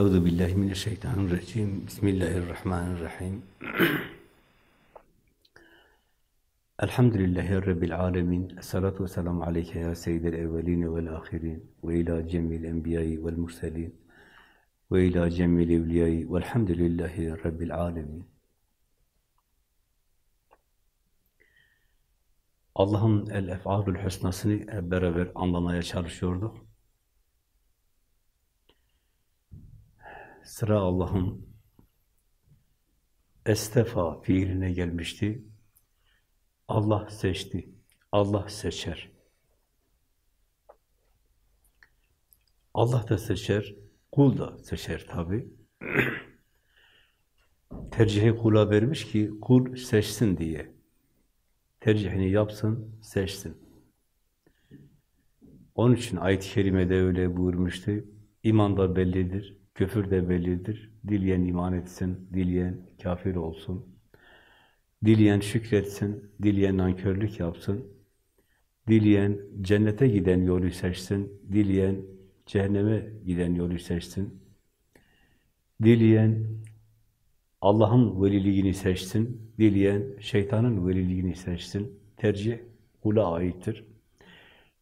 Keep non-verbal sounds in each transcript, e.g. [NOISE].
Euzu billahi mineşşeytanirracim. Bismillahirrahmanirrahim. [CLEARS THROAT] Elhamdülillahi rabbil alamin. Essalatu vesselamu aleyke ya seyyidel evvelin ve'l ahirin ve ila cemil enbiya'i ve'l murselin ve ila cemil evliya'i ve'lhamdülillahi rabbil alamin. Allah'ın el-ef'alül husnasını hep beraber anlamaya çalışıyorduk. Sıra Allah'ın estefa fiiline gelmişti. Allah seçti. Allah seçer. Allah da seçer, kul da seçer tabi. [CLEARS THROAT] Tercihi kula vermiş ki kul seçsin diye. Tercihini yapsın, seçsin. Onun için ayet-i kerimede öyle buyurmuştu. İman da bellidir, küfür de bellidir. Dileyen iman etsin, dileyen kafir olsun. Dileyen şükretsin, dileyen nankörlük yapsın. Dileyen cennete giden yolu seçsin, dileyen cehenneme giden yolu seçsin. Dileyen Allah'ın veliliğini seçsin, dileyen şeytanın veliliğini seçsin. Tercih kula aittir.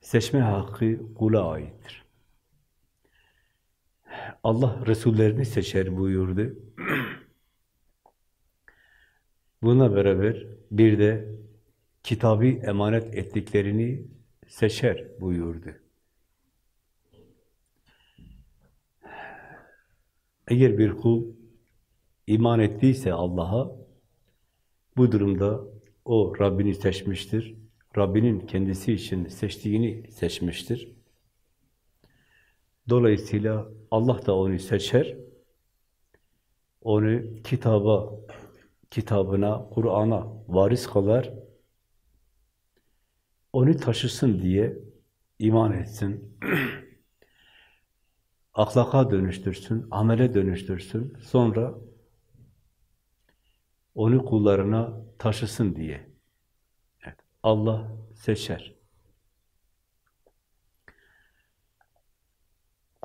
Seçme hakkı kula aittir. Allah Resullerini seçer buyurdu. Buna beraber bir de kitabı emanet ettiklerini seçer buyurdu. Eğer bir kul iman ettiyse Allah'a, bu durumda o Rabbini seçmiştir. Rabbinin kendisi için seçtiğini seçmiştir. Dolayısıyla Allah da onu seçer, onu kitaba, kitabına, Kur'an'a varis kılar, onu taşısın diye iman etsin, [CLEARS THROAT] ahlaka dönüştürsün, amele dönüştürsün, sonra onu kullarına taşısın diye. Allah seçer.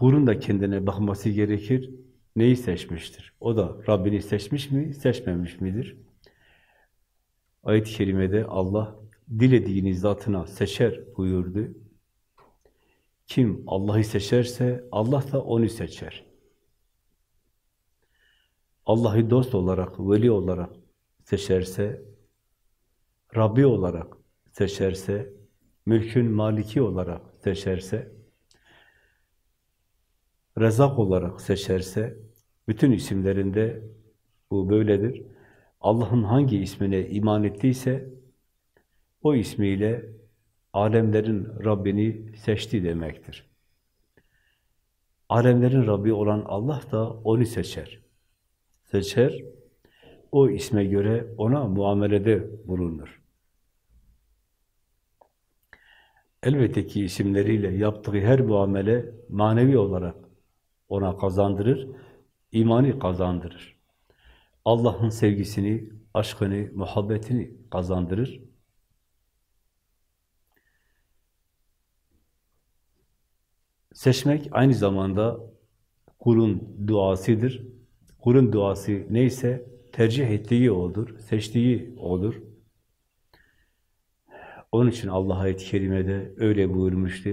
Kulun da kendine bakması gerekir. Neyi seçmiştir? O da Rabbini seçmiş mi, seçmemiş midir? Ayet-i Kerime'de Allah dilediğiniz zatına seçer buyurdu. Kim Allah'ı seçerse Allah da onu seçer. Allah'ı dost olarak, veli olarak seçerse, Rabbi olarak seçerse, mülkün maliki olarak seçerse, Rezak olarak seçerse, bütün isimlerinde bu böyledir. Allah'ın hangi ismine iman ettiyse, o ismiyle alemlerin Rabbini seçti demektir. Alemlerin Rabbi olan Allah da onu seçer. Seçer, o isme göre ona muamelede bulunur. Elbette ki isimleriyle yaptığı her muamele manevi olarak ona kazandırır, imani kazandırır. Allah'ın sevgisini, aşkını, muhabbetini kazandırır. Seçmek aynı zamanda kulun duasıdır. Kulun duası neyse tercih ettiği odur, seçtiği odur. Onun için Allah ayet-i kerimede öyle buyurmuştu.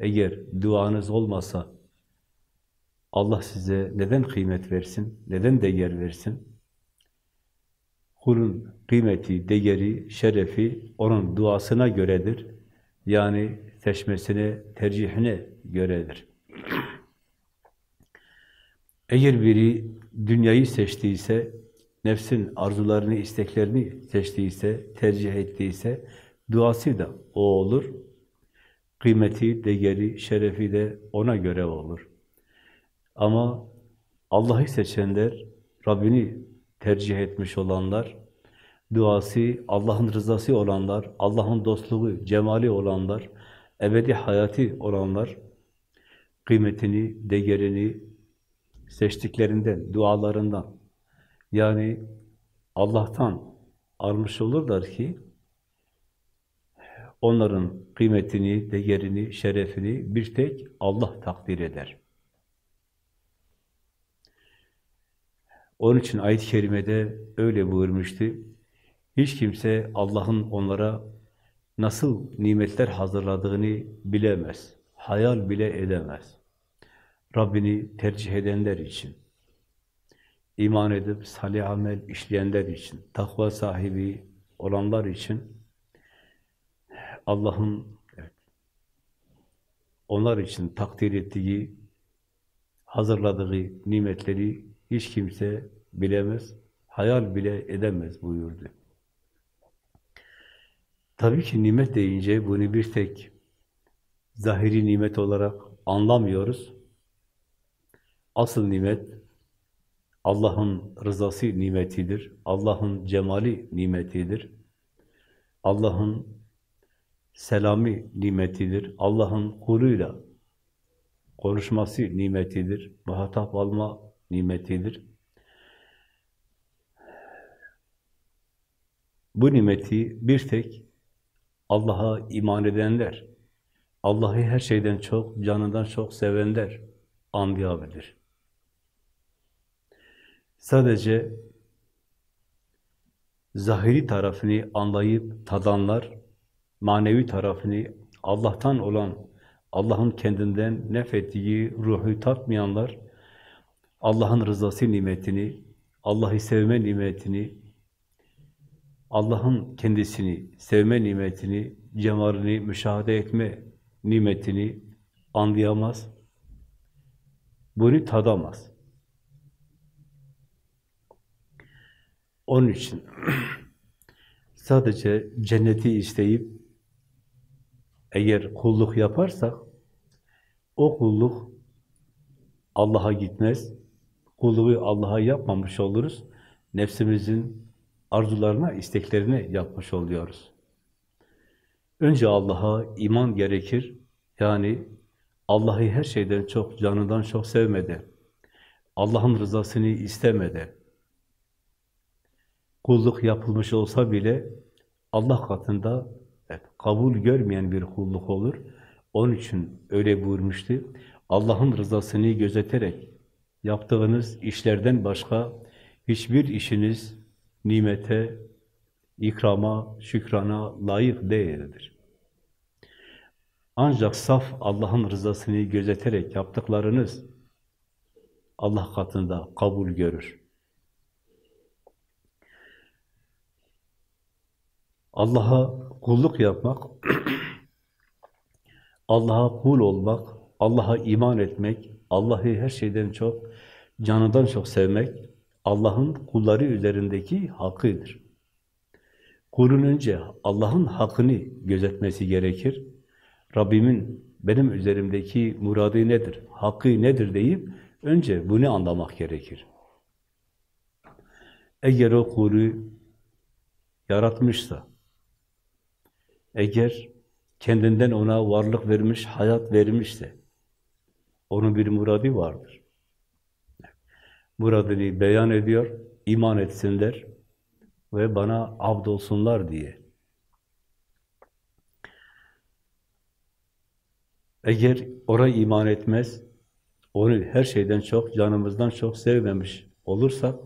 Eğer duanız olmasa Allah size neden kıymet versin, neden değer versin? Kulun kıymeti, değeri, şerefi onun duasına göredir. Yani seçmesine, tercihine göredir. Eğer biri dünyayı seçtiyse, nefsin arzularını, isteklerini seçtiyse, tercih ettiyse, duası da o olur. Kıymeti, değeri, şerefi de ona göre olur. Ama Allah'ı seçenler, Rabbini tercih etmiş olanlar, duası Allah'ın rızası olanlar, Allah'ın dostluğu, cemali olanlar, ebedi hayatı olanlar, kıymetini, değerini seçtiklerinden, dualarından, yani Allah'tan almış olurlar ki, onların kıymetini, değerini, şerefini bir tek Allah takdir eder. Onun için ayet-i kerimede öyle buyurmuştu. Hiç kimse Allah'ın onlara nasıl nimetler hazırladığını bilemez. Hayal bile edemez. Rabbini tercih edenler için, iman edip salih amel işleyenler için, takva sahibi olanlar için Allah'ın evet, onlar için takdir ettiği, hazırladığı nimetleri hiç kimse bilemez, hayal bile edemez buyurdu. Tabii ki nimet deyince bunu bir tek zahiri nimet olarak anlamıyoruz. Asıl nimet Allah'ın rızası nimetidir. Allah'ın cemali nimetidir. Allah'ın selami nimetidir. Allah'ın kuluyla konuşması nimetidir. Muhatap alma nimetidir. Bu nimeti bir tek Allah'a iman edenler, Allah'ı her şeyden çok, canından çok sevenler anlayabilir. Sadece zahiri tarafını anlayıp tadanlar, manevi tarafını Allah'tan olan, Allah'ın kendinden nefettiği ruhu tatmayanlar, Allah'ın rızası nimetini, Allah'ı sevme nimetini, Allah'ın kendisini sevme nimetini, cemalini müşahede etme nimetini anlayamaz, bunu tadamaz. Onun için [CLEARS THROAT] sadece cenneti isteyip eğer kulluk yaparsak o kulluk Allah'a gitmez. Kulluğu Allah'a yapmamış oluruz. Nefsimizin arzularına, isteklerine yapmış oluyoruz. Önce Allah'a iman gerekir. Yani Allah'ı her şeyden çok, canından çok sevmeden, Allah'ın rızasını istemeden, kulluk yapılmış olsa bile Allah katında evet, kabul görmeyen bir kulluk olur. Onun için öyle buyurmuştu. Allah'ın rızasını gözeterek yaptığınız işlerden başka hiçbir işiniz nimete, ikrama, şükrana layık değildir. Ancak saf Allah'ın rızasını gözeterek yaptıklarınız Allah katında kabul görür. Allah'a kulluk yapmak, [CLEARS THROAT] Allah'a kul olmak, Allah'a iman etmek, Allah'ı her şeyden çok, canından çok sevmek, Allah'ın kulları üzerindeki hakkıdır. Kulun önce Allah'ın hakkını gözetmesi gerekir. Rabbimin benim üzerimdeki muradı nedir, hakkı nedir deyip önce bunu anlamak gerekir. Eğer o kulu yaratmışsa, eğer kendinden ona varlık vermiş, hayat vermişse, onun bir muradı vardır. Muradını beyan ediyor, iman etsinler ve bana abd olsunlar diye. Eğer oraya iman etmez, onu her şeyden çok, canımızdan çok sevmemiş olursak,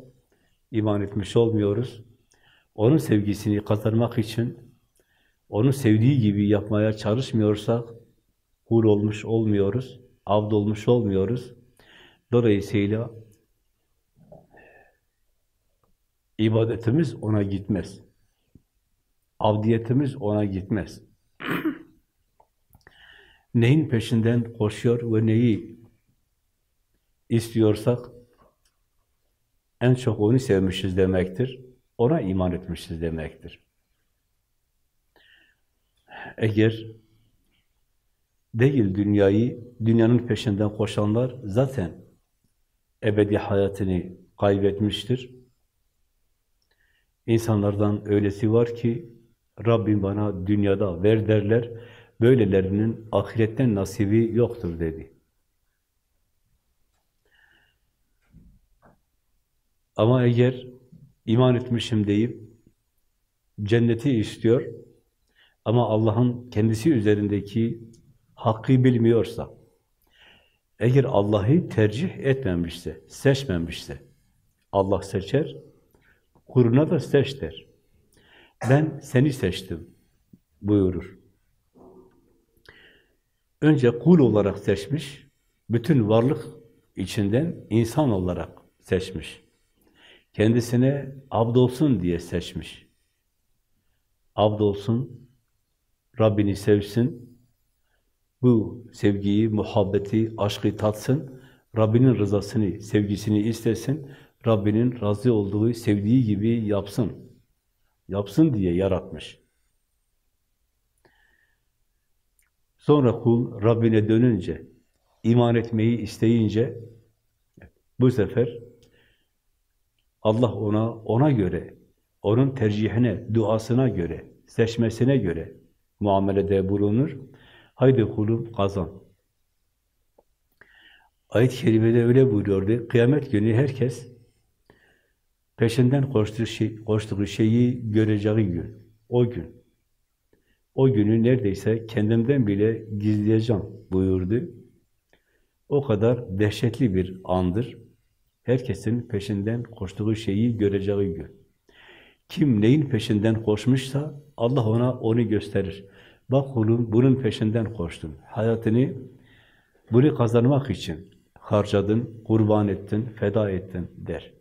iman etmiş olmuyoruz. Onun sevgisini kazanmak için, onu sevdiği gibi yapmaya çalışmıyorsak, kul olmuş olmuyoruz, abd olmuş olmuyoruz. Dolayısıyla ibadetimiz ona gitmez. Avdiyetimiz ona gitmez. [CLEARS THROAT] Neyin peşinden koşuyor ve neyi istiyorsak en çok onu sevmişiz demektir. Ona iman etmişiz demektir. Eğer değil dünyayı, dünyanın peşinden koşanlar zaten ebedi hayatını kaybetmiştir. İnsanlardan öylesi var ki Rabbim bana dünyada ver derler. Böylelerinin ahiretten nasibi yoktur dedi. Ama eğer iman etmişim deyip cenneti istiyor ama Allah'ın kendisi üzerindeki hakkı bilmiyorsa, eğer Allah'ı tercih etmemişse, seçmemişse, Allah seçer, kuluna da seç der. Ben seni seçtim buyurur. Önce kul olarak seçmiş, bütün varlık içinden insan olarak seçmiş. Kendisine abdolsun diye seçmiş. Abdolsun, Rabbini sevsin, bu sevgiyi, muhabbeti, aşkı tatsın, Rabbinin rızasını, sevgisini istesin, Rabbinin razı olduğu, sevdiği gibi yapsın. Yapsın diye yaratmış. Sonra kul Rabbine dönünce, iman etmeyi isteyince, bu sefer Allah ona, ona göre, onun tercihine, duasına göre, seçmesine göre muamelede bulunur. Haydi kulum kazan. Ayet-i Kerime'de öyle buyuruyordu. Kıyamet günü herkes peşinden koştuğu, şey, koştuğu şeyi göreceği gün. O gün. O günü neredeyse kendimden bile gizleyeceğim buyurdu. O kadar dehşetli bir andır. Herkesin peşinden koştuğu şeyi göreceği gün. Kim neyin peşinden koşmuşsa Allah ona onu gösterir. Bak kulum bunun peşinden koştun. Hayatını bunu kazanmak için harcadın, kurban ettin, feda ettin der.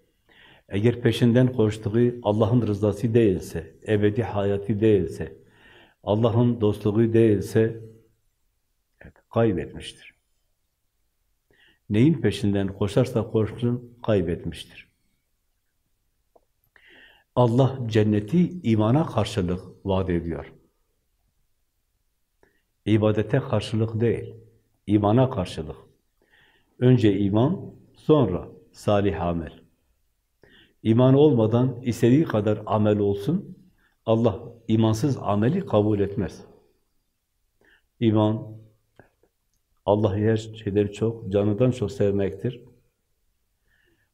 Eğer peşinden koştuğu Allah'ın rızası değilse, ebedi hayatı değilse, Allah'ın dostluğu değilse evet, kaybetmiştir. Neyin peşinden koşarsa koşsun kaybetmiştir. Allah cenneti imana karşılık vaat ediyor. İbadete karşılık değil, imana karşılık. Önce iman, sonra salih amel. İman olmadan istediği kadar amel olsun, Allah imansız ameli kabul etmez. İman, Allah'ı her şeyden çok, canından çok sevmektir.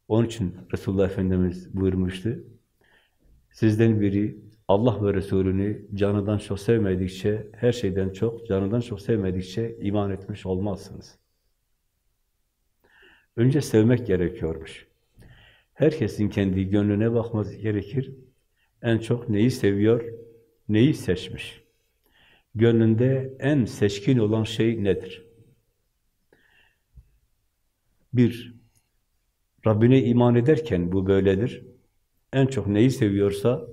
Onun için Resulullah Efendimiz buyurmuştu. Sizden biri Allah ve Resulünü canından çok sevmedikçe, her şeyden çok, canından çok sevmedikçe iman etmiş olmazsınız. Önce sevmek gerekiyormuş. Herkesin kendi gönlüne bakması gerekir. En çok neyi seviyor, neyi seçmiş? Gönlünde en seçkin olan şey nedir? Bir, Rabbine iman ederken bu böyledir. En çok neyi seviyorsa,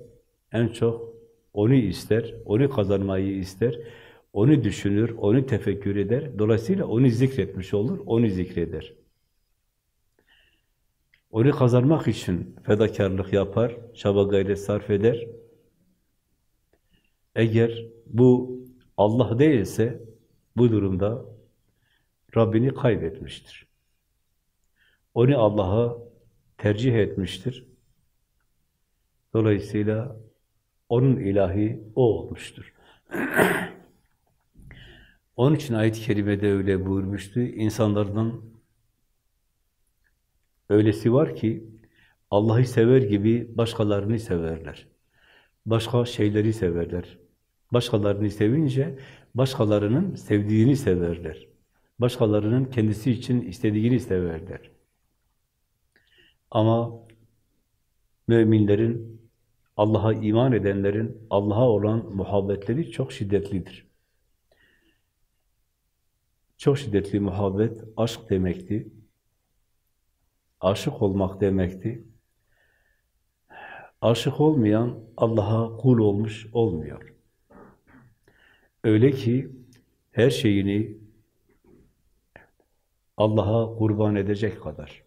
en çok onu ister, onu kazanmayı ister, onu düşünür, onu tefekkür eder. Dolayısıyla onu zikretmiş olur, onu zikreder. Onu kazanmak için fedakarlık yapar, çaba gayret sarf eder. Eğer bu Allah değilse, bu durumda Rabbini kaybetmiştir. Onu Allah'a tercih etmiştir. Dolayısıyla onun ilahi o olmuştur. [CLEARS THROAT] Onun için ayet-i kerimede öyle buyurmuştu. İnsanlardan öylesi var ki Allah'ı sever gibi başkalarını severler. Başka şeyleri severler. Başkalarını sevince başkalarının sevdiğini severler. Başkalarının kendisi için istediğini severler. Ama müminlerin, Allah'a iman edenlerin Allah'a olan muhabbetleri çok şiddetlidir. Çok şiddetli muhabbet, aşk demekti. Aşık olmak demekti. Aşık olmayan Allah'a kul olmuş olmuyor. Öyle ki her şeyini Allah'a kurban edecek kadar,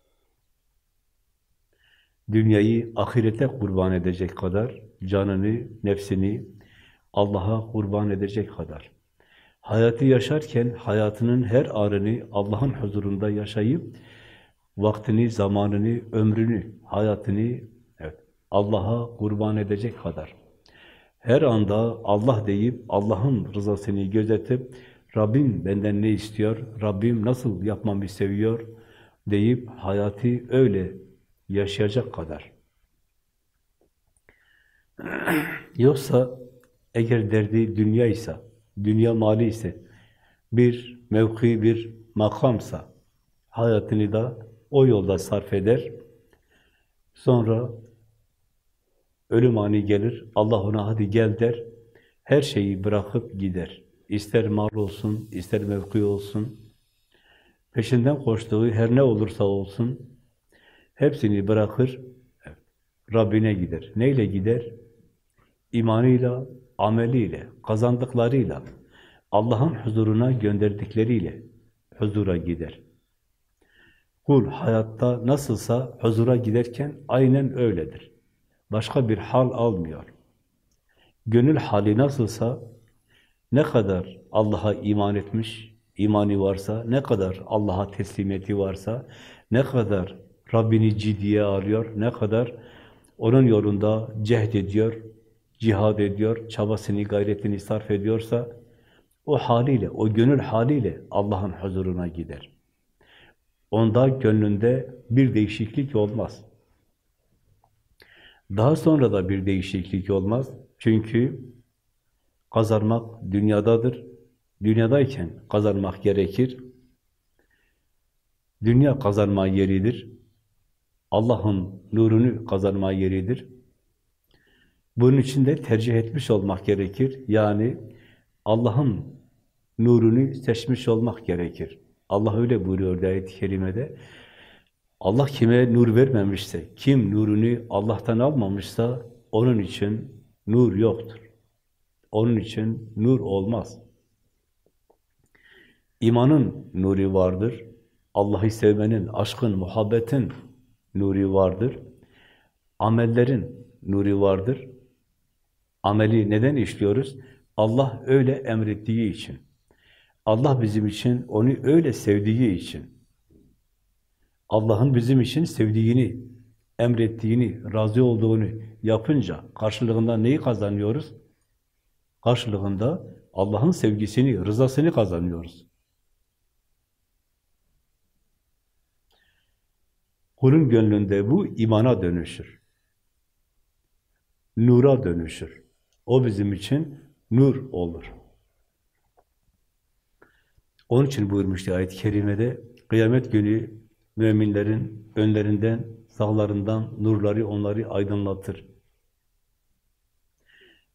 dünyayı ahirete kurban edecek kadar, canını, nefsini Allah'a kurban edecek kadar, hayatı yaşarken hayatının her anını Allah'ın huzurunda yaşayıp, vaktini, zamanını, ömrünü, hayatını evet, Allah'a kurban edecek kadar, her anda Allah deyip, Allah'ın rızasını gözetip, Rabbim benden ne istiyor, Rabbim nasıl yapmamı seviyor deyip hayatı öyle yaşayacak kadar. [CLEARS THROAT] Yoksa eğer derdi dünyaysa, dünya mali ise, bir mevki, bir makamsa, hayatını da o yolda sarf eder. Sonra ölüm ani gelir, Allah ona hadi gel der, her şeyi bırakıp gider. İster mal olsun, ister mevki olsun, peşinden koştuğu her ne olursa olsun, hepsini bırakır, Rabbine gider. Neyle gider? İmanıyla, ameliyle, kazandıklarıyla, Allah'ın huzuruna gönderdikleriyle huzura gider. Kul hayatta nasılsa huzura giderken aynen öyledir. Başka bir hal almıyor. Gönül hali nasılsa, ne kadar Allah'a iman etmiş, imani varsa, ne kadar Allah'a teslimiyeti varsa, ne kadar Rabbini ciddiye alıyor, ne kadar onun yolunda cehd ediyor, cihad ediyor, çabasını, gayretini sarf ediyorsa, o haliyle, o gönül haliyle Allah'ın huzuruna gider. Onda, gönlünde bir değişiklik olmaz. Daha sonra da bir değişiklik olmaz. Çünkü kazanmak dünyadadır. Dünyadayken kazanmak gerekir. Dünya kazanma yeridir. Allah'ın nurunu kazanma yeridir. Bunun için de tercih etmiş olmak gerekir. Yani Allah'ın nurunu seçmiş olmak gerekir. Allah öyle buyuruyor ayet-i kerimede. Allah kime nur vermemişse, kim nurunu Allah'tan almamışsa onun için nur yoktur. Onun için nur olmaz. İmanın nuru vardır. Allah'ı sevmenin, aşkın, muhabbetin nuru vardır. Amellerin nuru vardır. Ameli neden işliyoruz? Allah öyle emrettiği için. Allah bizim için onu öyle sevdiği için. Allah'ın bizim için sevdiğini, emrettiğini, razı olduğunu yapınca karşılığında neyi kazanıyoruz? Karşılığında Allah'ın sevgisini, rızasını kazanıyoruz. Kulun gönlünde bu imana dönüşür. Nura dönüşür. O bizim için nur olur. Onun için buyurmuştu ayet-i kerimede, kıyamet günü müminlerin önlerinden, sağlarından nurları onları aydınlatır.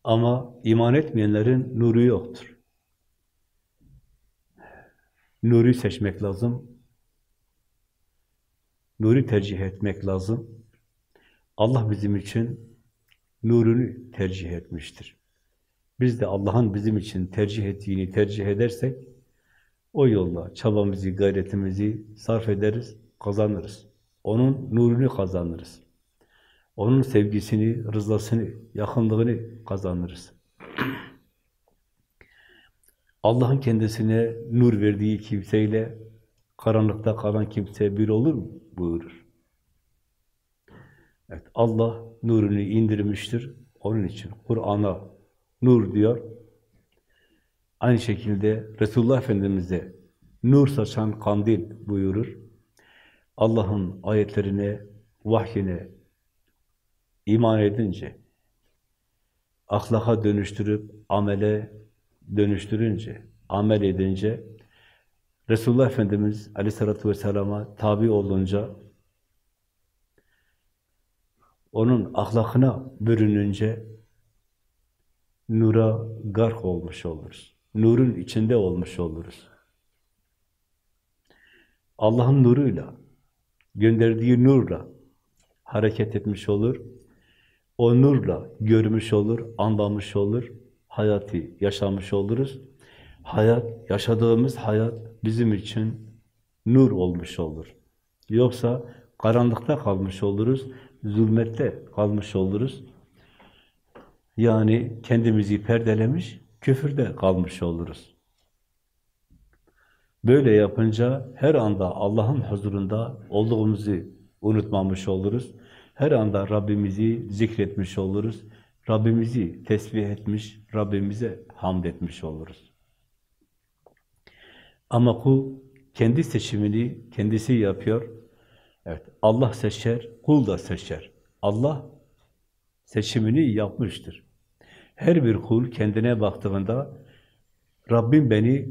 Ama iman etmeyenlerin nuru yoktur. Nuru seçmek lazım. Nuru tercih etmek lazım. Allah bizim için nurunu tercih etmiştir. Biz de Allah'ın bizim için tercih ettiğini tercih edersek, o yolda çabamızı, gayretimizi sarf ederiz, kazanırız. Onun nurunu kazanırız. Onun sevgisini, rızasını, yakınlığını kazanırız. Allah'ın kendisine nur verdiği kimseyle karanlıkta kalan kimse bir olur mu? buyurur. Evet, Allah nurunu indirmiştir. Onun için Kur'an'a nur diyor. Aynı şekilde Resulullah Efendimiz'e nur saçan kandil buyurur. Allah'ın ayetlerine, vahyine iman edince, ahlaka dönüştürüp amele dönüştürünce, amel edince, Resulullah Efendimiz Aleyhisselatü Vesselam'a tabi olunca, onun ahlakına bürününce, nura gark olmuş oluruz. Nurun içinde olmuş oluruz. Allah'ın nuruyla, gönderdiği nurla hareket etmiş olur. O nurla görmüş olur, anlamış olur, hayatı yaşamış oluruz. Hayat, yaşadığımız hayat bizim için nur olmuş olur. Yoksa karanlıkta kalmış oluruz, zulmette kalmış oluruz. Yani kendimizi perdelemiş, küfürde kalmış oluruz. Böyle yapınca her anda Allah'ın huzurunda olduğumuzu unutmamış oluruz. Her anda Rabbimizi zikretmiş oluruz. Rabbimizi tesbih etmiş, Rabbimize hamd etmiş oluruz. Ama kul kendi seçimini kendisi yapıyor. Evet, Allah seçer, kul da seçer. Allah seçimini yapmıştır. Her bir kul kendine baktığında Rabbim beni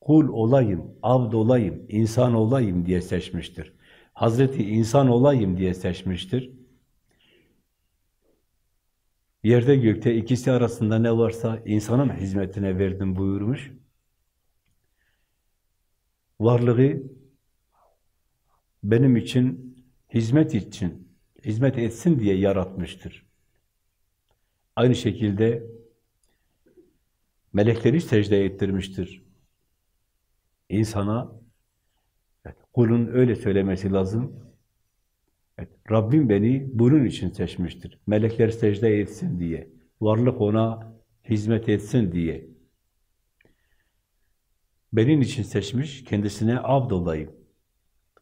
kul olayım, abd olayım, insan olayım diye seçmiştir. Hazreti insan olayım diye seçmiştir. Yerde gökte ikisi arasında ne varsa insanın hizmetine verdim buyurmuş. Varlığı benim için, hizmet için, hizmet etsin diye yaratmıştır. Aynı şekilde melekleri secde ettirmiştir. İnsana kulun öyle söylemesi lazım. Evet, Rabbim beni bunun için seçmiştir. Melekler secde etsin diye. Varlık ona hizmet etsin diye. Benim için seçmiş, kendisine abd olayım.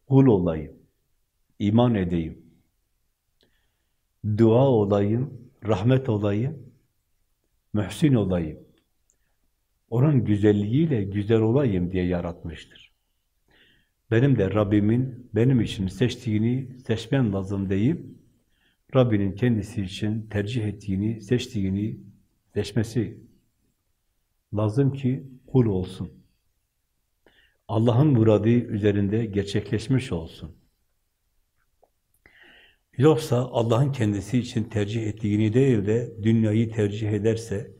Kul olayım. iman edeyim. Dua olayım, rahmet olayım. Mühsin olayım. Onun güzelliğiyle güzel olayım diye yaratmıştır benim de Rabbimin benim için seçtiğini seçmem lazım deyip Rabbinin kendisi için tercih ettiğini, seçtiğini seçmesi lazım ki kul olsun. Allah'ın muradı üzerinde gerçekleşmiş olsun. Yoksa Allah'ın kendisi için tercih ettiğini değil de dünyayı tercih ederse,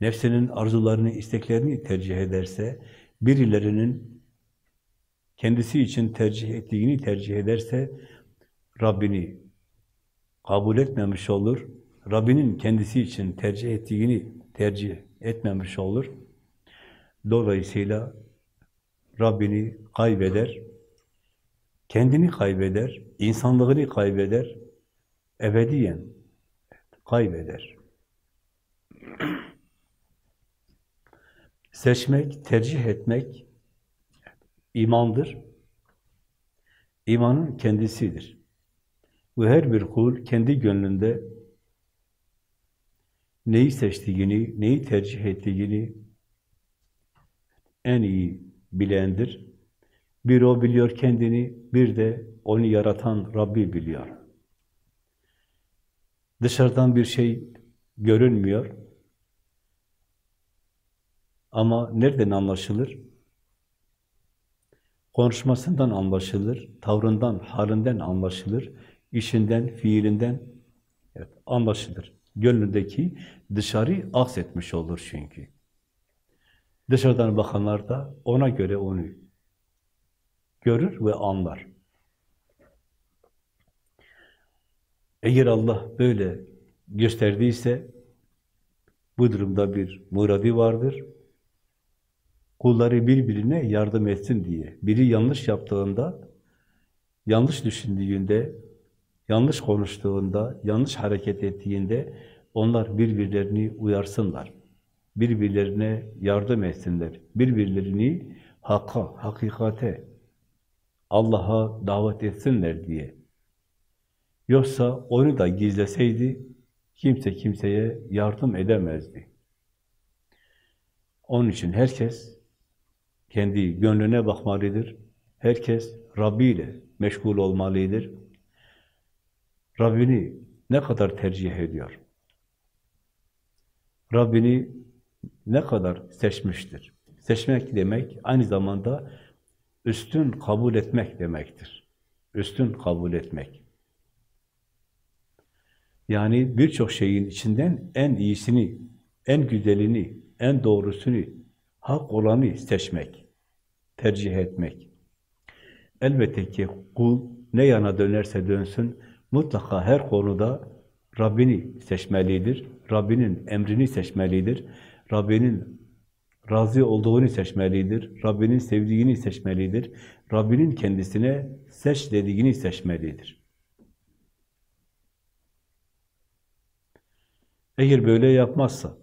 nefsinin arzularını, isteklerini tercih ederse, birilerinin kendisi için tercih ettiğini tercih ederse Rabbini kabul etmemiş olur. Rabbinin kendisi için tercih ettiğini tercih etmemiş olur. Dolayısıyla Rabbini kaybeder, kendini kaybeder, insanlığını kaybeder, ebediyen kaybeder. [CLEARS THROAT] Seçmek, tercih etmek imandır. İmanın kendisidir. Ve her bir kul kendi gönlünde neyi seçtiğini, neyi tercih ettiğini en iyi bilendir. Bir o biliyor kendini, bir de onu yaratan Rabbi biliyor. Dışarıdan bir şey görünmüyor. Ama nereden anlaşılır? Konuşmasından anlaşılır, tavrından, halinden anlaşılır, işinden, fiilinden evet, anlaşılır. Gönlündeki dışarı aksetmiş olur çünkü. Dışarıdan bakanlar da ona göre onu görür ve anlar. Eğer Allah böyle gösterdiyse bu durumda bir muradi vardır kulları birbirine yardım etsin diye. Biri yanlış yaptığında, yanlış düşündüğünde, yanlış konuştuğunda, yanlış hareket ettiğinde onlar birbirlerini uyarsınlar. Birbirlerine yardım etsinler. Birbirlerini hakka, hakikate, Allah'a davet etsinler diye. Yoksa onu da gizleseydi kimse kimseye yardım edemezdi. Onun için herkes kendi gönlüne bakmalıdır. Herkes Rabbi ile meşgul olmalıdır. Rabbini ne kadar tercih ediyor? Rabbini ne kadar seçmiştir? Seçmek demek aynı zamanda üstün kabul etmek demektir. Üstün kabul etmek. Yani birçok şeyin içinden en iyisini, en güzelini, en doğrusunu, hak olanı seçmek tercih etmek. Elbette ki kul ne yana dönerse dönsün, mutlaka her konuda Rabbini seçmelidir, Rabbinin emrini seçmelidir, Rabbinin razı olduğunu seçmelidir, Rabbinin sevdiğini seçmelidir, Rabbinin kendisine seç dediğini seçmelidir. Eğer böyle yapmazsa,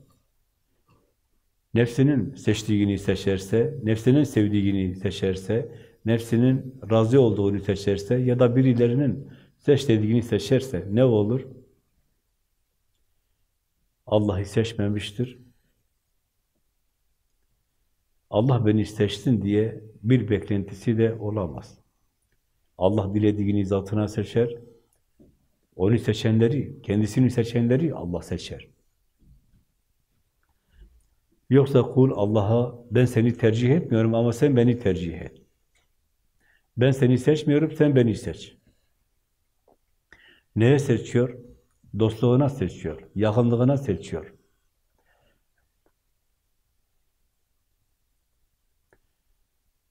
nefsinin seçtiğini seçerse, nefsinin sevdiğini seçerse, nefsinin razı olduğunu seçerse ya da birilerinin seç dediğini seçerse ne olur? Allah'ı seçmemiştir. Allah beni seçsin diye bir beklentisi de olamaz. Allah dilediğini zatına seçer. Onu seçenleri, kendisini seçenleri Allah seçer. Yoksa kul Allah'a ben seni tercih etmiyorum ama sen beni tercih et. Ben seni seçmiyorum, sen beni seç. Neye seçiyor? Dostluğuna seçiyor, yakınlığına seçiyor.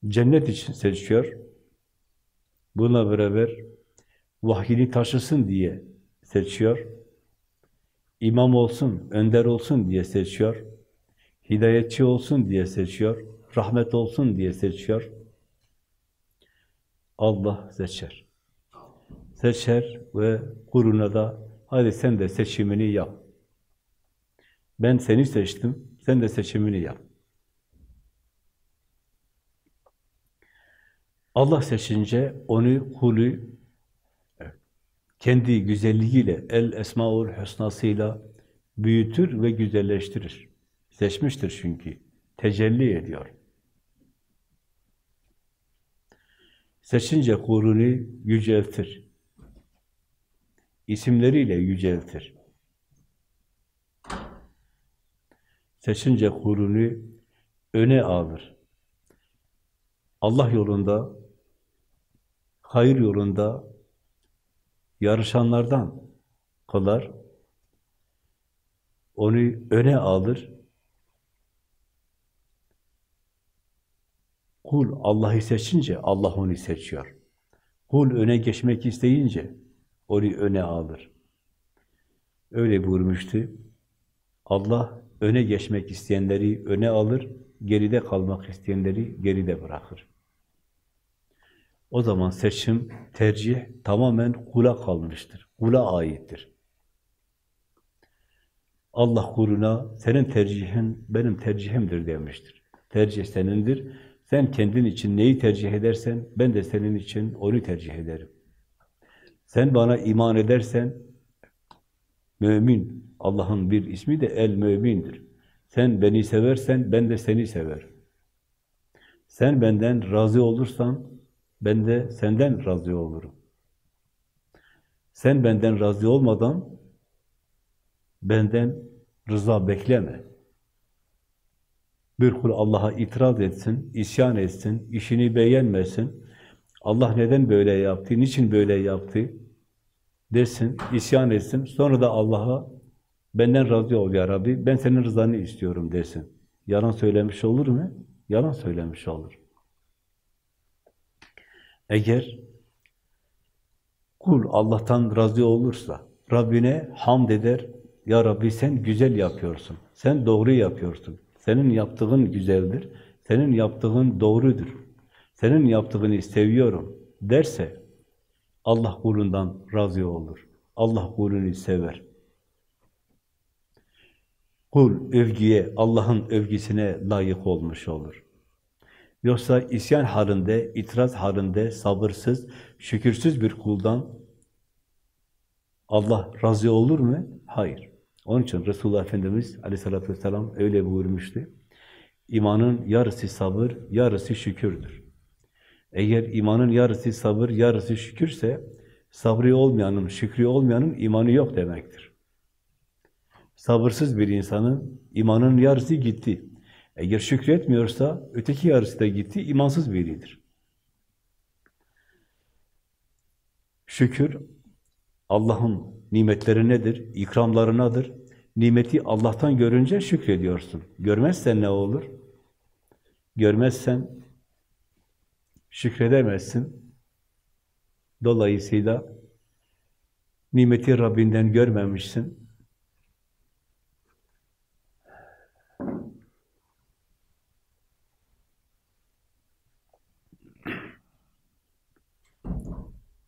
Cennet için seçiyor. Bununla beraber vahyini taşısın diye seçiyor. İmam olsun, önder olsun diye seçiyor. Hidayetçi olsun diye seçiyor. Rahmet olsun diye seçiyor. Allah seçer. Seçer ve kuruna da hadi sen de seçimini yap. Ben seni seçtim, sen de seçimini yap. Allah seçince onu kulü kendi güzelliğiyle, el esmaul husnasıyla büyütür ve güzelleştirir. Seçmiştir çünkü. Tecelli ediyor. Seçince kulunu yüceltir. İsimleriyle yüceltir. Seçince kulunu öne alır. Allah yolunda, hayır yolunda yarışanlardan kılar, onu öne alır. Kul Allah'ı seçince Allah onu seçiyor. Kul öne geçmek isteyince onu öne alır. Öyle buyurmuştu. Allah öne geçmek isteyenleri öne alır, geride kalmak isteyenleri geride bırakır. O zaman seçim, tercih tamamen kula kalmıştır. Kula aittir. Allah kuluna senin tercihin benim tercihimdir demiştir. Tercih senindir. Sen kendin için neyi tercih edersen ben de senin için onu tercih ederim. Sen bana iman edersen mümin, Allah'ın bir ismi de el mümindir. Sen beni seversen ben de seni severim. Sen benden razı olursan ben de senden razı olurum. Sen benden razı olmadan benden rıza bekleme. Bir kul Allah'a itiraz etsin, isyan etsin, işini beğenmesin. Allah neden böyle yaptı, niçin böyle yaptı desin, isyan etsin. Sonra da Allah'a benden razı ol ya Rabbi, ben senin rızanı istiyorum desin. Yalan söylemiş olur mu? Yalan söylemiş olur. Eğer kul Allah'tan razı olursa, Rabbine hamd eder, Ya Rabbi sen güzel yapıyorsun, sen doğru yapıyorsun, senin yaptığın güzeldir, senin yaptığın doğrudur, senin yaptığını seviyorum derse, Allah kulundan razı olur, Allah kulunu sever. Kul övgüye, Allah'ın övgüsüne layık olmuş olur. Yoksa isyan halinde, itiraz halinde, sabırsız, şükürsüz bir kuldan Allah razı olur mu? Hayır. Onun için Resulullah Efendimiz aleyhissalatü vesselam öyle buyurmuştu. İmanın yarısı sabır, yarısı şükürdür. Eğer imanın yarısı sabır, yarısı şükürse, sabrı olmayanın, şükrü olmayanın imanı yok demektir. Sabırsız bir insanın imanın yarısı gitti. Eğer şükretmiyorsa öteki yarısı da gitti, imansız biridir. Şükür, Allah'ın nimetleri nedir? İkramlarınadır. Nimeti Allah'tan görünce şükrediyorsun. Görmezsen ne olur? Görmezsen şükredemezsin. Dolayısıyla nimeti Rabbinden görmemişsin.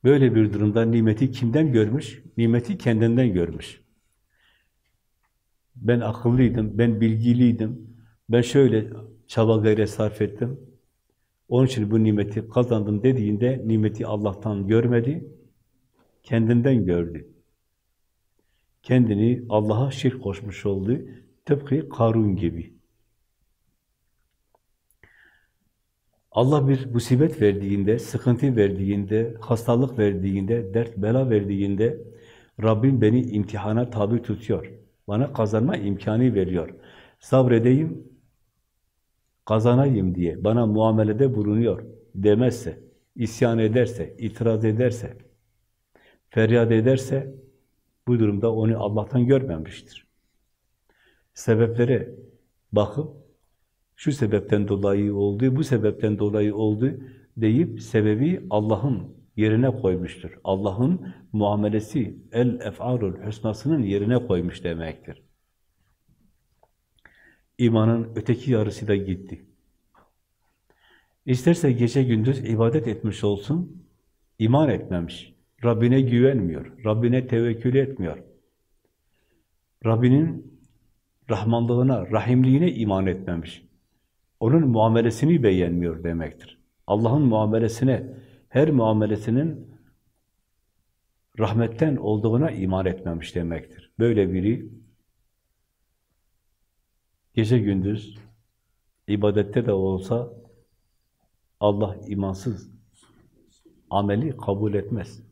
Böyle bir durumda nimeti kimden görmüş? Nimeti kendinden görmüş. Ben akıllıydım, ben bilgiliydim, ben şöyle çaba gayret sarf ettim. Onun için bu nimeti kazandım dediğinde nimeti Allah'tan görmedi, kendinden gördü. Kendini Allah'a şirk koşmuş oldu, tıpkı Karun gibi. Allah bir musibet verdiğinde, sıkıntı verdiğinde, hastalık verdiğinde, dert bela verdiğinde Rabbim beni imtihana tabi tutuyor. Bana kazanma imkanı veriyor. Sabredeyim, kazanayım diye bana muamelede bulunuyor demezse, isyan ederse, itiraz ederse, feryat ederse, bu durumda onu Allah'tan görmemiştir. Sebeplere bakıp, şu sebepten dolayı oldu, bu sebepten dolayı oldu deyip sebebi Allah'ın yerine koymuştur. Allah'ın muamelesi, el-ef'alul husnasının yerine koymuş demektir. İmanın öteki yarısı da gitti. İsterse gece gündüz ibadet etmiş olsun, iman etmemiş. Rabbine güvenmiyor, Rabbine tevekkül etmiyor. Rabbinin Rahmanlığına, Rahimliğine iman etmemiş. Onun muamelesini beğenmiyor demektir. Allah'ın muamelesine, her muamelesinin rahmetten olduğuna iman etmemiş demektir. Böyle biri gece gündüz ibadette de olsa Allah imansız ameli kabul etmez.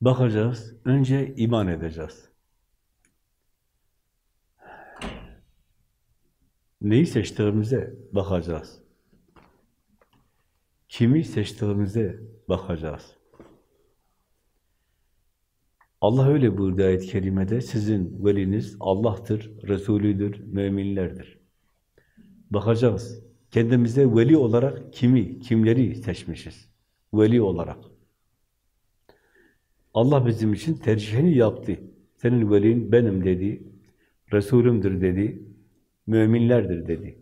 Bakacağız, önce iman edeceğiz. Neyi seçtiğimize bakacağız. Kimi seçtiğimize bakacağız. Allah öyle buyurdu ayet-i kerimede, sizin veliniz Allah'tır, Resulüdür, müminlerdir. Bakacağız. Kendimize veli olarak kimi, kimleri seçmişiz? Veli olarak. Allah bizim için tercihini yaptı. Senin velin benim dedi, Resulümdür dedi, müminlerdir dedi.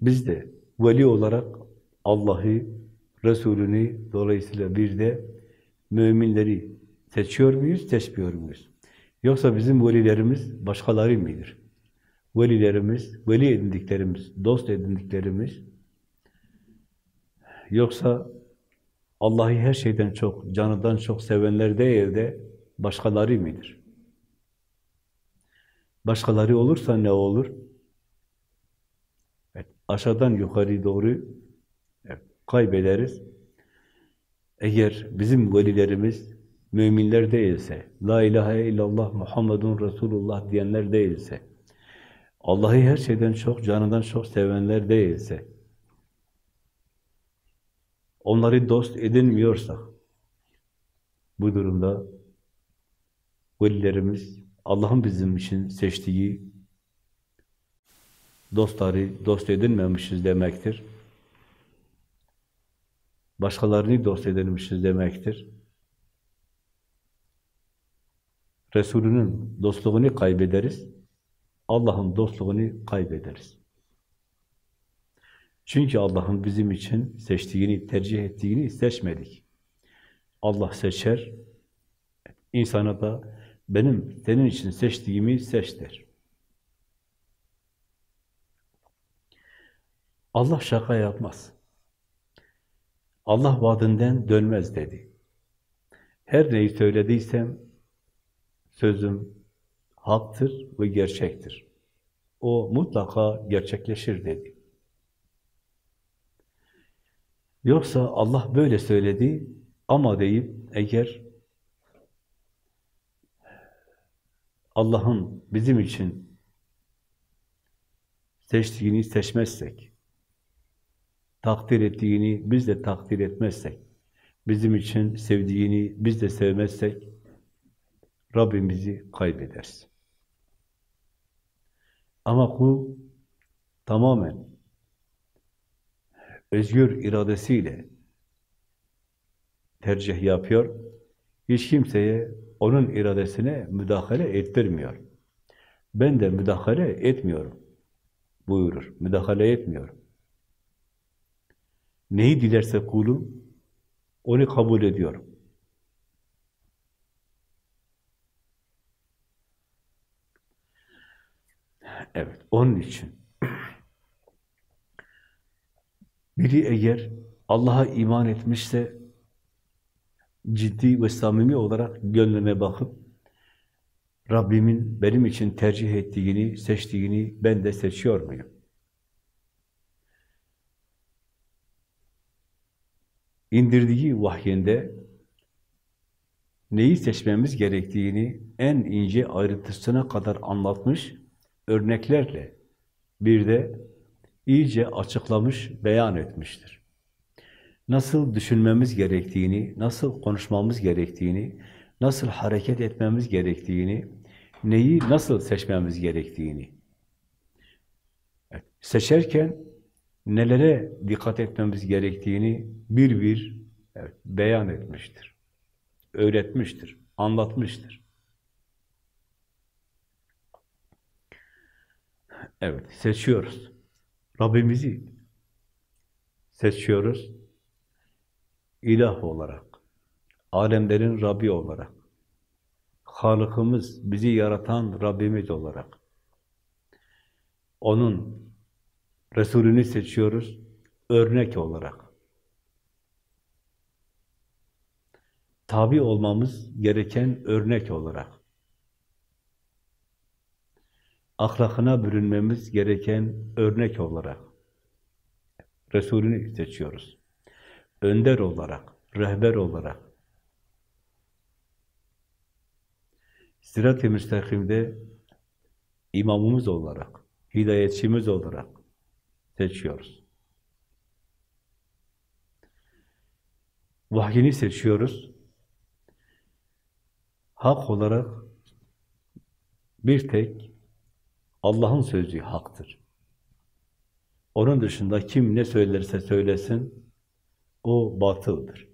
Biz de veli olarak Allah'ı, Resulünü, dolayısıyla bir de müminleri seçiyor muyuz, seçmiyor muyuz? Yoksa bizim velilerimiz başkaları mıdır? Velilerimiz, veli edindiklerimiz, dost edindiklerimiz, yoksa Allah'ı her şeyden çok, canından çok sevenler değil de başkaları mıdır? Başkaları olursa ne olur? Evet, aşağıdan yukarı doğru evet, kaybederiz. Eğer bizim velilerimiz müminler değilse, La ilahe illallah Muhammedun Resulullah diyenler değilse, Allah'ı her şeyden çok, canından çok sevenler değilse, onları dost edinmiyorsak, bu durumda velilerimiz Allah'ın bizim için seçtiği dostları dost edinmemişiz demektir. Başkalarını dost edinmişiz demektir. Resulünün dostluğunu kaybederiz. Allah'ın dostluğunu kaybederiz. Çünkü Allah'ın bizim için seçtiğini, tercih ettiğini seçmedik. Allah seçer, insana da benim senin için seçtiğimi seç der. Allah şaka yapmaz. Allah vaadinden dönmez dedi. Her neyi söylediysem sözüm haktır ve gerçektir. O mutlaka gerçekleşir dedi. Yoksa Allah böyle söyledi ama deyip eğer Allah'ın bizim için seçtiğini seçmezsek, takdir ettiğini biz de takdir etmezsek, bizim için sevdiğini biz de sevmezsek, Rabbimizi kaybederiz. Ama kul tamamen özgür iradesiyle tercih yapıyor, hiç kimseye onun iradesine müdahale ettirmiyor. Ben de müdahale etmiyorum buyurur. Müdahale etmiyorum. Neyi dilerse kulum, onu kabul ediyorum. Evet, onun için. [CLEARS THROAT] Biri eğer Allah'a iman etmişse, ciddi ve samimi olarak gönlüne bakıp, Rabbimin benim için tercih ettiğini, seçtiğini ben de seçiyor muyum? indirdiği vahyinde neyi seçmemiz gerektiğini en ince ayrıntısına kadar anlatmış, örneklerle bir de iyice açıklamış, beyan etmiştir. Nasıl düşünmemiz gerektiğini, nasıl konuşmamız gerektiğini, nasıl hareket etmemiz gerektiğini, neyi nasıl seçmemiz gerektiğini. Evet, seçerken nelere dikkat etmemiz gerektiğini bir bir evet, beyan etmiştir. Öğretmiştir, anlatmıştır. Evet, seçiyoruz. Rabbimizi seçiyoruz. İlah olarak, alemlerin Rabbi olarak, Halıkımız, bizi yaratan Rabbimiz olarak, O'nun Resulünü seçiyoruz, örnek olarak. Tabi olmamız gereken örnek olarak. ahlakına bürünmemiz gereken örnek olarak Resulünü seçiyoruz. Önder olarak, rehber olarak. Sirat-i müstakimde imamımız olarak, hidayetçimiz olarak seçiyoruz. Vahyini seçiyoruz. Hak olarak bir tek Allah'ın sözü haktır. Onun dışında kim ne söylerse söylesin, o batıldır.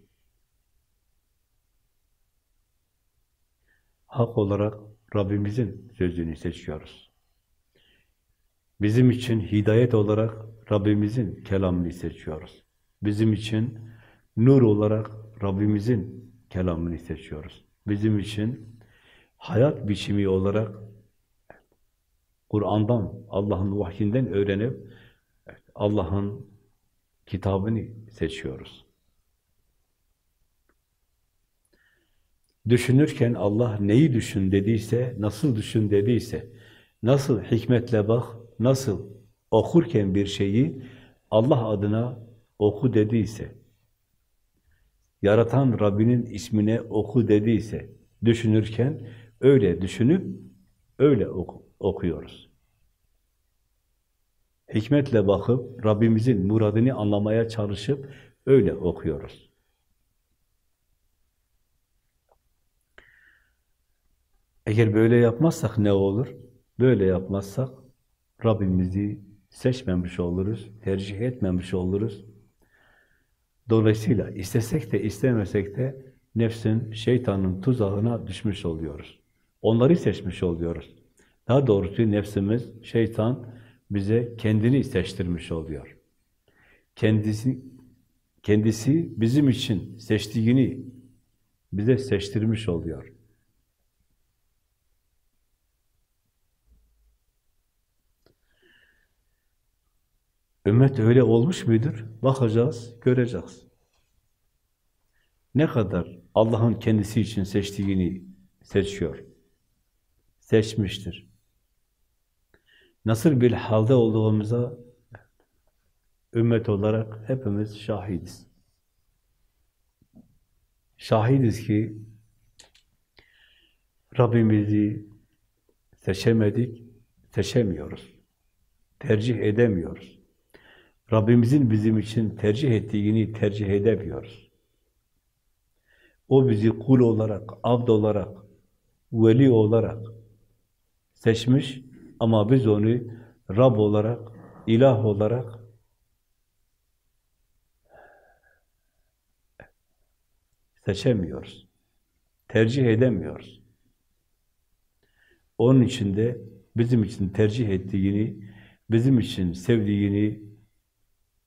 Hak olarak Rabbimizin sözünü seçiyoruz. Bizim için hidayet olarak Rabbimizin kelamını seçiyoruz. Bizim için nur olarak Rabbimizin kelamını seçiyoruz. Bizim için hayat biçimi olarak Kur'an'dan, Allah'ın vahyinden öğrenip Allah'ın kitabını seçiyoruz. Düşünürken Allah neyi düşün dediyse, nasıl düşün dediyse, nasıl hikmetle bak, nasıl okurken bir şeyi Allah adına oku dediyse, yaratan Rabbinin ismine oku dediyse, düşünürken öyle düşünüp öyle oku okuyoruz. Hikmetle bakıp Rabbimizin muradını anlamaya çalışıp öyle okuyoruz. Eğer böyle yapmazsak ne olur? Böyle yapmazsak Rabbimizi seçmemiş oluruz, tercih etmemiş oluruz. Dolayısıyla istesek de istemesek de nefsin, şeytanın tuzağına düşmüş oluyoruz. Onları seçmiş oluyoruz. Daha doğrusu nefsimiz, şeytan bize kendini seçtirmiş oluyor. Kendisi, kendisi bizim için seçtiğini bize seçtirmiş oluyor. Ümmet öyle olmuş mudur? Bakacağız, göreceğiz. Ne kadar Allah'ın kendisi için seçtiğini seçiyor, seçmiştir nasıl bir halde olduğumuza ümmet olarak hepimiz şahidiz. Şahidiz ki Rabbimizi seçemedik, seçemiyoruz. Tercih edemiyoruz. Rabbimizin bizim için tercih ettiğini tercih edemiyoruz. O bizi kul olarak, abd olarak, veli olarak seçmiş ama biz onu Rab olarak, ilah olarak seçemiyoruz. Tercih edemiyoruz. Onun için de bizim için tercih ettiğini, bizim için sevdiğini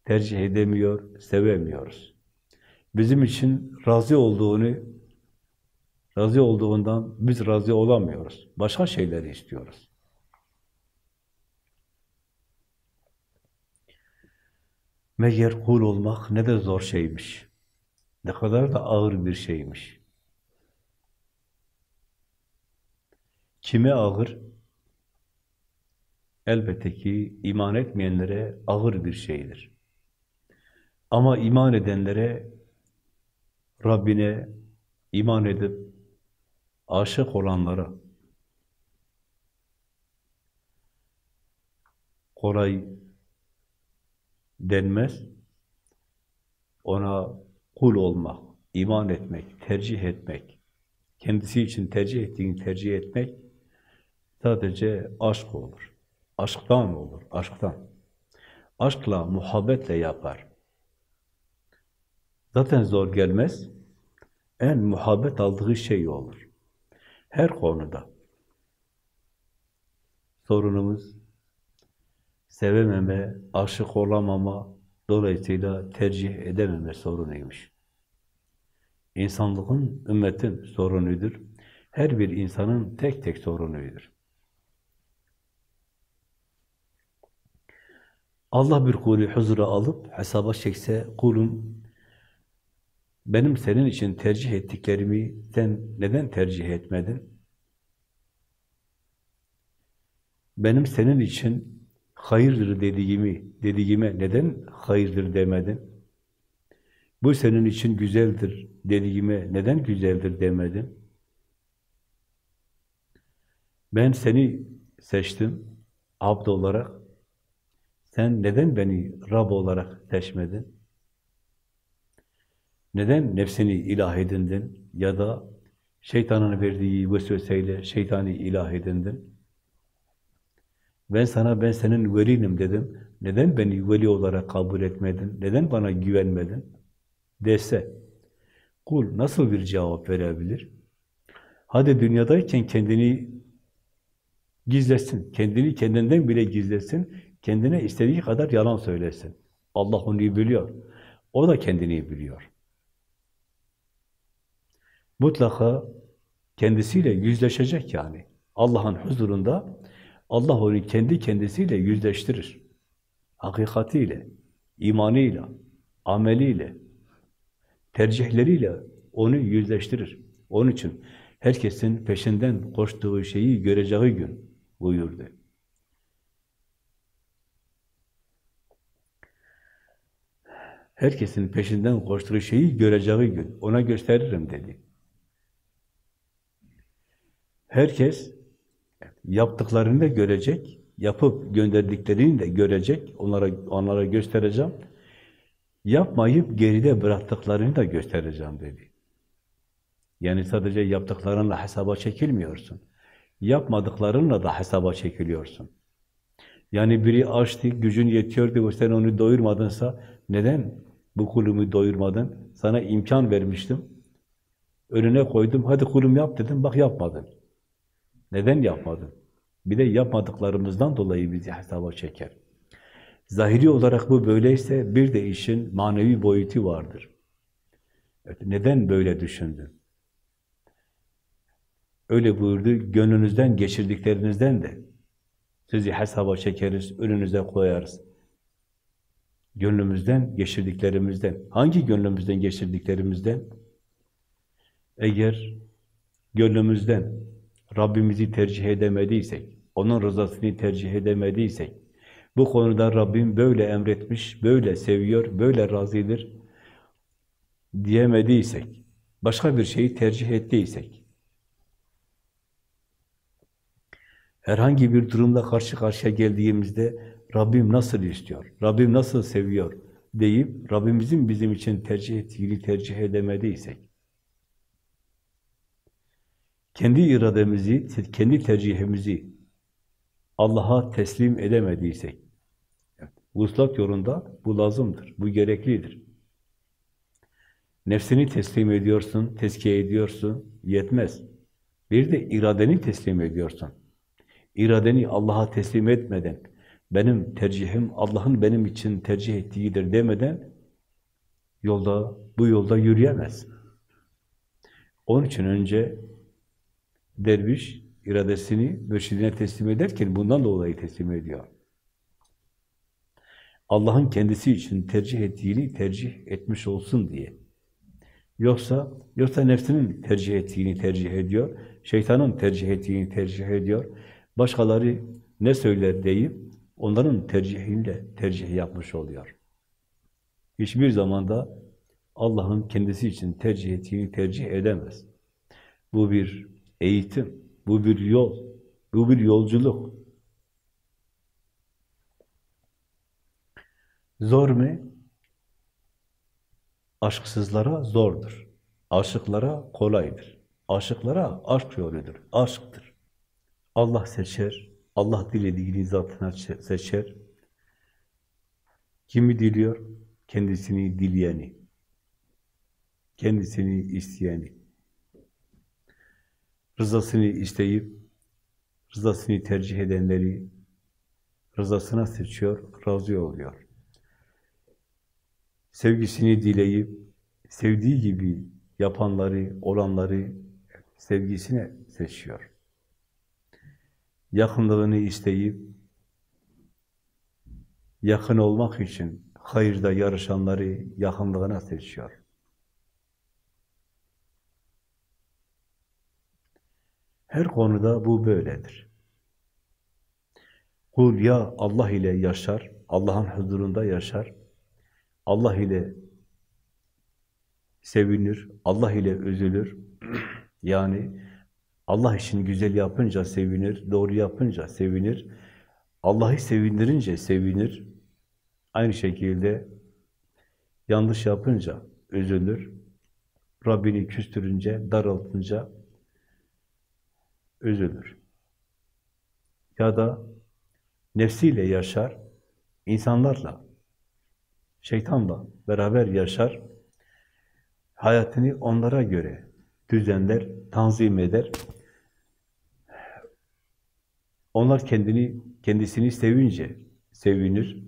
tercih edemiyor, sevemiyoruz. Bizim için razı olduğunu, razı olduğundan biz razı olamıyoruz. Başka şeyleri istiyoruz. Meğer kul olmak ne de zor şeymiş. Ne kadar da ağır bir şeymiş. Kime ağır? Elbette ki iman etmeyenlere ağır bir şeydir. Ama iman edenlere, Rabbine iman edip aşık olanlara kolay denmez. Ona kul olmak, iman etmek, tercih etmek, kendisi için tercih ettiğini tercih etmek sadece aşk olur. Aşktan olur, aşktan. Aşkla, muhabbetle yapar. Zaten zor gelmez. En muhabbet aldığı şey olur. Her konuda. Sorunumuz sevememe, aşık olamama, dolayısıyla tercih edememe sorunuymuş. İnsanlığın, ümmetin sorunudur. Her bir insanın tek tek sorunudur. Allah bir kulü huzura alıp hesaba çekse, kulum benim senin için tercih ettiklerimi sen neden tercih etmedin? Benim senin için hayırdır dediğimi, dediğime neden hayırdır demedin? Bu senin için güzeldir dediğime neden güzeldir demedin? Ben seni seçtim abd olarak. Sen neden beni Rab olarak seçmedin? Neden nefsini ilah edindin ya da şeytanın verdiği vesveseyle şeytani ilah edindin? Ben sana ben senin velinim dedim. Neden beni veli olarak kabul etmedin? Neden bana güvenmedin? Dese kul nasıl bir cevap verebilir? Hadi dünyadayken kendini gizlesin. Kendini kendinden bile gizlesin. Kendine istediği kadar yalan söylesin. Allah onu biliyor. O da kendini biliyor. Mutlaka kendisiyle yüzleşecek yani. Allah'ın huzurunda Allah onu kendi kendisiyle yüzleştirir. Hakikatiyle, imanıyla, ameliyle, tercihleriyle onu yüzleştirir. Onun için herkesin peşinden koştuğu şeyi göreceği gün buyurdu. Herkesin peşinden koştuğu şeyi göreceği gün ona gösteririm dedi. Herkes yaptıklarını da görecek, yapıp gönderdiklerini de görecek, onlara onlara göstereceğim. Yapmayıp geride bıraktıklarını da göstereceğim dedi. Yani sadece yaptıklarınla hesaba çekilmiyorsun. Yapmadıklarınla da hesaba çekiliyorsun. Yani biri açtı, gücün yetiyordu ve sen onu doyurmadınsa neden bu kulumu doyurmadın? Sana imkan vermiştim. Önüne koydum, hadi kulum yap dedim, bak yapmadın. Neden yapmadın? Bir de yapmadıklarımızdan dolayı bizi hesaba çeker. Zahiri olarak bu böyleyse bir de işin manevi boyutu vardır. Evet, neden böyle düşündün? Öyle buyurdu, gönlünüzden geçirdiklerinizden de sizi hesaba çekeriz, önünüze koyarız. Gönlümüzden geçirdiklerimizden. Hangi gönlümüzden geçirdiklerimizden? Eğer gönlümüzden Rabbimizi tercih edemediysek, onun rızasını tercih edemediysek, bu konuda Rabbim böyle emretmiş, böyle seviyor, böyle razıdır diyemediysek, başka bir şeyi tercih ettiysek, herhangi bir durumla karşı karşıya geldiğimizde Rabbim nasıl istiyor, Rabbim nasıl seviyor deyip Rabbimizin bizim için tercih ettiğini tercih edemediysek, kendi irademizi, kendi tercihimizi Allah'a teslim edemediysek, vuslat yolunda bu lazımdır, bu gereklidir. Nefsini teslim ediyorsun, tezkiye ediyorsun, yetmez. Bir de iradeni teslim ediyorsun. İradeni Allah'a teslim etmeden, benim tercihim Allah'ın benim için tercih ettiğidir demeden, yolda, bu yolda yürüyemez. Onun için önce derviş iradesini mürşidine teslim ederken bundan dolayı teslim ediyor. Allah'ın kendisi için tercih ettiğini tercih etmiş olsun diye. Yoksa yoksa nefsinin tercih ettiğini tercih ediyor, şeytanın tercih ettiğini tercih ediyor. Başkaları ne söyler deyip onların tercihiyle tercih yapmış oluyor. Hiçbir zamanda Allah'ın kendisi için tercih ettiğini tercih edemez. Bu bir eğitim, bu bir yol, bu bir yolculuk. Zor mu? Aşksızlara zordur. Aşıklara kolaydır. Aşıklara aşk yoludur. Aşktır. Allah seçer. Allah dilediğini zatına seçer. Kimi diliyor? Kendisini dileyeni. Kendisini isteyeni. Rızasını isteyip rızasını tercih edenleri rızasına seçiyor, razı oluyor. Sevgisini dileyip sevdiği gibi yapanları, olanları sevgisine seçiyor. Yakınlığını isteyip yakın olmak için hayırda yarışanları yakınlığına seçiyor. Her konuda bu böyledir. Kul ya Allah ile yaşar, Allah'ın huzurunda yaşar, Allah ile sevinir, Allah ile üzülür. [CLEARS THROAT] Yani Allah için güzel yapınca sevinir, doğru yapınca sevinir. Allah'ı sevindirince sevinir. Aynı şekilde yanlış yapınca üzülür. Rabbini küstürünce, daraltınca üzülür. Ya da nefsiyle yaşar, insanlarla, şeytanla beraber yaşar, hayatını onlara göre düzenler, tanzim eder. Onlar kendini kendisini sevince sevinir.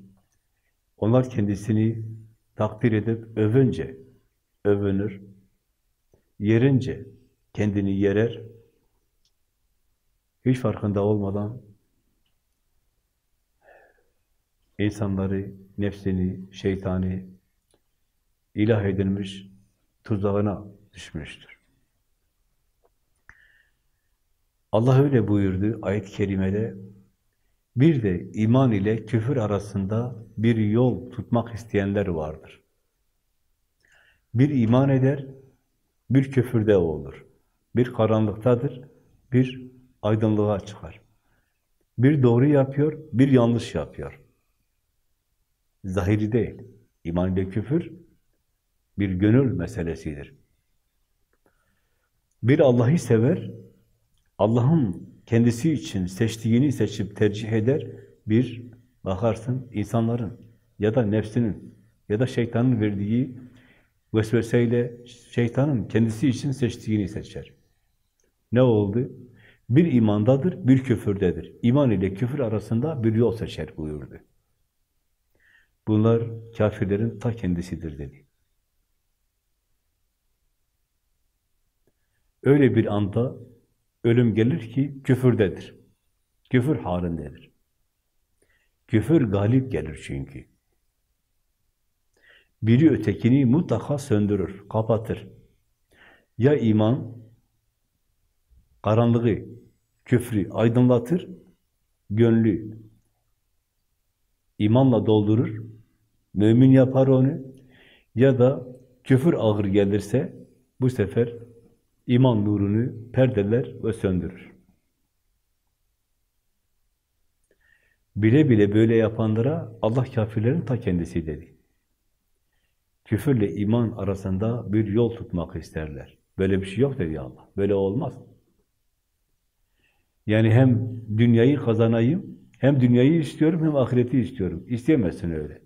Onlar kendisini takdir edip övünce övünür. Yerince kendini yerer. Hiç farkında olmadan insanları, nefsini, şeytani ilah edilmiş, tuzağına düşmüştür. Allah öyle buyurdu ayet-i kerimede. Bir de iman ile küfür arasında bir yol tutmak isteyenler vardır. Bir iman eder, bir küfürde olur. Bir karanlıktadır, bir aydınlığa çıkar. Bir doğru yapıyor, bir yanlış yapıyor. Zahiri değil. İman ile küfür bir gönül meselesidir. Bir Allah'ı sever, Allah'ın kendisi için seçtiğini seçip tercih eder, bir bakarsın insanların ya da nefsinin ya da şeytanın verdiği vesveseyle şeytanın kendisi için seçtiğini seçer. Ne oldu? Bir imandadır, bir küfürdedir. İman ile küfür arasında bir yol seçer buyurdu. Bunlar kafirlerin ta kendisidir dedi. Öyle bir anda ölüm gelir ki küfürdedir. Küfür halindedir. Küfür galip gelir çünkü. Biri ötekini mutlaka söndürür, kapatır. Ya iman karanlığı, küfrü aydınlatır, gönlü imanla doldurur, mümin yapar onu. Ya da küfür ağır gelirse bu sefer iman nurunu perdeler ve söndürür. Bile bile böyle yapanlara Allah kafirlerin ta kendisi dedi. Küfürle iman arasında bir yol tutmak isterler. Böyle bir şey yok dedi Allah. Böyle olmaz. Yani hem dünyayı kazanayım, hem dünyayı istiyorum hem ahireti istiyorum. İsteyemezsin öyle.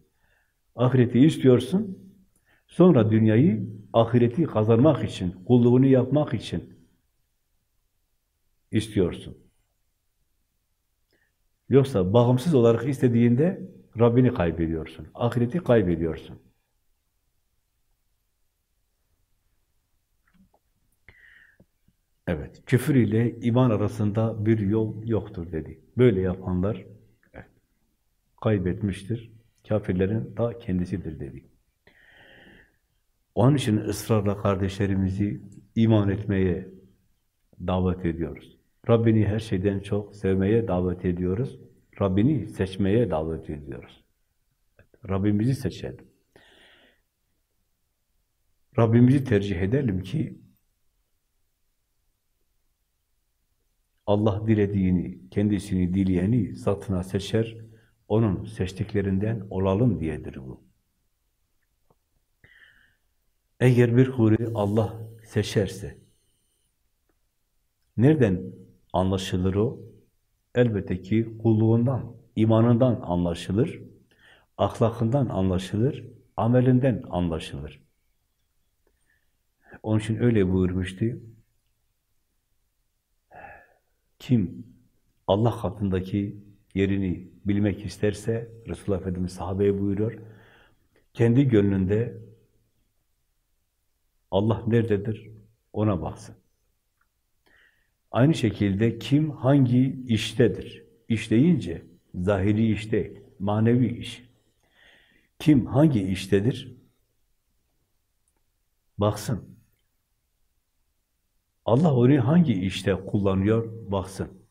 Ahireti istiyorsun, sonra dünyayı ahireti kazanmak için, kulluğunu yapmak için istiyorsun. Yoksa bağımsız olarak istediğinde Rabbini kaybediyorsun. Ahireti kaybediyorsun. Evet, küfür ile iman arasında bir yol yoktur dedi. Böyle yapanlar evet, kaybetmiştir. Kafirlerin ta kendisidir dedi. Onun için ısrarla kardeşlerimizi iman etmeye davet ediyoruz. Rabbini her şeyden çok sevmeye davet ediyoruz. Rabbini seçmeye davet ediyoruz. Rabbimizi seçelim. Rabbimizi tercih edelim ki Allah dilediğini, kendisini dileyeni zatına seçer, onun seçtiklerinden olalım diyedir bu. Eğer bir huri Allah seçerse, nereden anlaşılır o? Elbette ki kulluğundan, imanından anlaşılır, ahlakından anlaşılır, amelinden anlaşılır. Onun için öyle buyurmuştu. Kim Allah katındaki yerini bilmek isterse, Resulullah Efendimiz sahabeye buyuruyor, kendi gönlünde Allah nerededir ona baksın. Aynı şekilde kim hangi iştedir? İş deyince zahiri iş değil, manevi iş. Kim hangi iştedir? Baksın. Allah onu hangi işte kullanıyor? Baksın.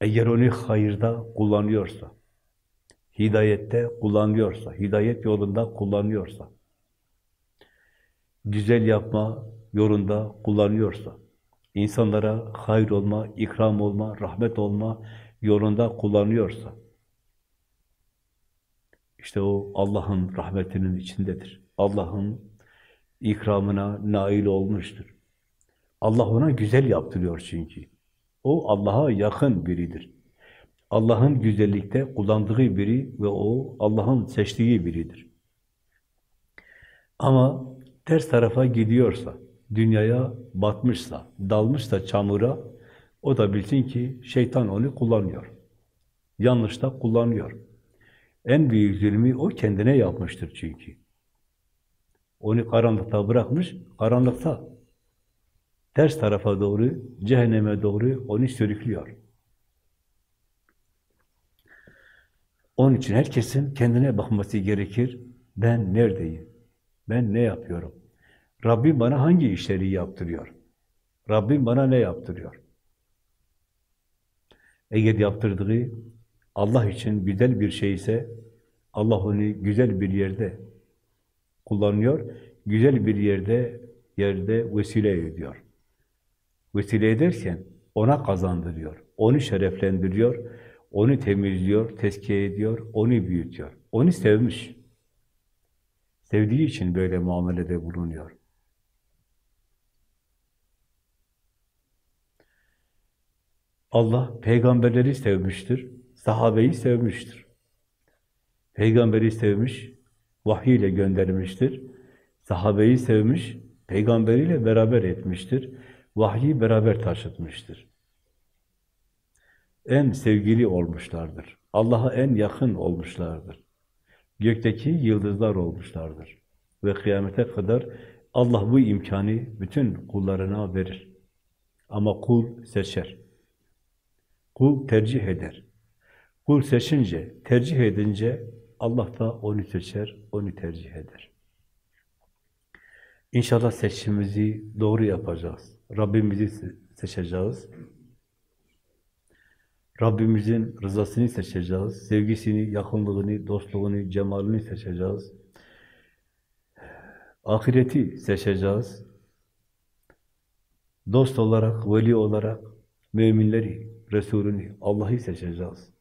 Eğer onu hayırda kullanıyorsa, hidayette kullanıyorsa, hidayet yolunda kullanıyorsa, güzel yapma yolunda kullanıyorsa, insanlara hayır olma, ikram olma, rahmet olma yolunda kullanıyorsa, işte o Allah'ın rahmetinin içindedir. Allah'ın ikramına nail olmuştur. Allah ona güzel yaptırıyor çünkü. O Allah'a yakın biridir. Allah'ın güzellikte kullandığı biri ve o Allah'ın seçtiği biridir. Ama ters tarafa gidiyorsa, dünyaya batmışsa, dalmışsa çamura, o da bilsin ki şeytan onu kullanıyor. Yanlış da kullanıyor. En büyük zulmü o kendine yapmıştır çünkü. Onu karanlıkta bırakmış, karanlıkta ters tarafa doğru, cehenneme doğru onu sürüklüyor. Onun için herkesin kendine bakması gerekir. Ben neredeyim? Ben ne yapıyorum? Rabbim bana hangi işleri yaptırıyor? Rabbim bana ne yaptırıyor? Eğer yaptırdığı Allah için güzel bir şey ise Allah onu güzel bir yerde kullanıyor, güzel bir yerde yerde vesile ediyor. Vesile ederken ona kazandırıyor, onu şereflendiriyor, onu temizliyor, tezkiye ediyor, onu büyütüyor. Onu sevmiş. Sevdiği için böyle muamelede bulunuyor. Allah peygamberleri sevmiştir, sahabeyi sevmiştir. Peygamberi sevmiş, vahiy ile göndermiştir. Sahabeyi sevmiş, peygamberiyle beraber etmiştir. Vahyi beraber taşıtmıştır. En sevgili olmuşlardır. Allah'a en yakın olmuşlardır. Gökteki yıldızlar olmuşlardır. Ve kıyamete kadar Allah bu imkanı bütün kullarına verir. Ama kul seçer. Kul tercih eder. Kul seçince, tercih edince Allah da onu seçer, onu tercih eder. İnşallah seçimimizi doğru yapacağız. Rabbimizi seçeceğiz. Rabbimizin rızasını seçeceğiz. Sevgisini, yakınlığını, dostluğunu, cemalini seçeceğiz. Ahireti seçeceğiz. Dost olarak, veli olarak müminleri, Resulünü, Allah'ı seçeceğiz.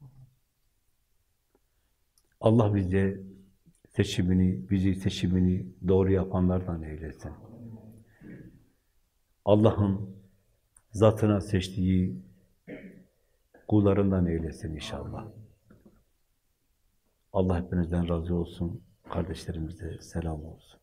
Allah bize seçimini, bizi seçimini doğru yapanlardan eylesin. Allah'ın zatına seçtiği kullarından eylesin inşallah. Allah hepinizden razı olsun. Kardeşlerimize selam olsun.